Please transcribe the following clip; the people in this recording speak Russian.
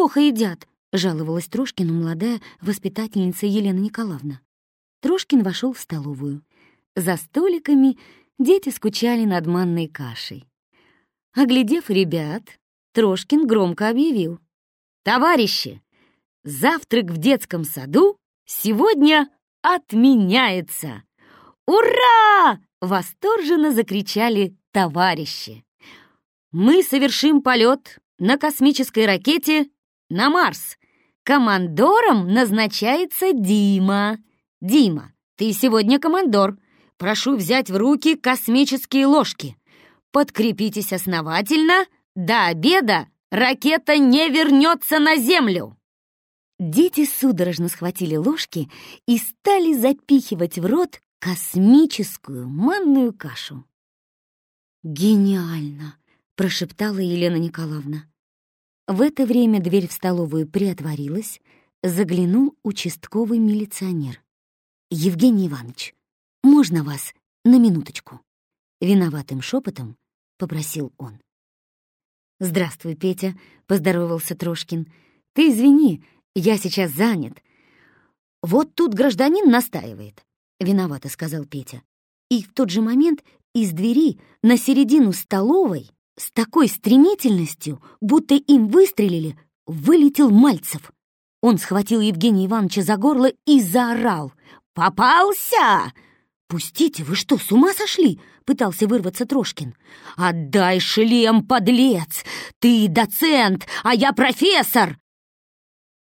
плохо едят», — жаловалась Трошкину молодая воспитательница Елена Николаевна. Трошкин вошел в столовую. За столиками дети скучали над манной кашей. Оглядев ребят, Трошкин громко объявил. «Товарищи, завтрак в детском саду сегодня отменяется!» «Ура!» — восторженно закричали товарищи. «Мы совершим полет на космической ракете на Марс. Командором назначается Дима. Дима, ты сегодня командор. Прошу взять в руки космические ложки. Подкрепитесь основательно. До обеда ракета не вернется на Землю!» Дети судорожно схватили ложки и стали запихивать в рот космическую манную кашу. «Гениально!» — прошептала Елена Николаевна. В это время дверь в столовую приотворилась, заглянул участковый милиционер. «Евгений Иванович, можно вас на минуточку?» Виноватым шепотом попросил он. «Здравствуй, Петя», — поздоровался Трошкин. «Ты извини, я сейчас занят». «Вот тут гражданин настаивает», — виновато сказал Петя. И в тот же момент из двери на середину столовой с такой стремительностью, будто им выстрелили, вылетел Мальцев. Он схватил Евгения Ивановича за горло и заорал. «Попался!» «Пустите, вы что, с ума сошли?» — пытался вырваться Трошкин. «Отдай шлем, подлец! Ты доцент, а я профессор!»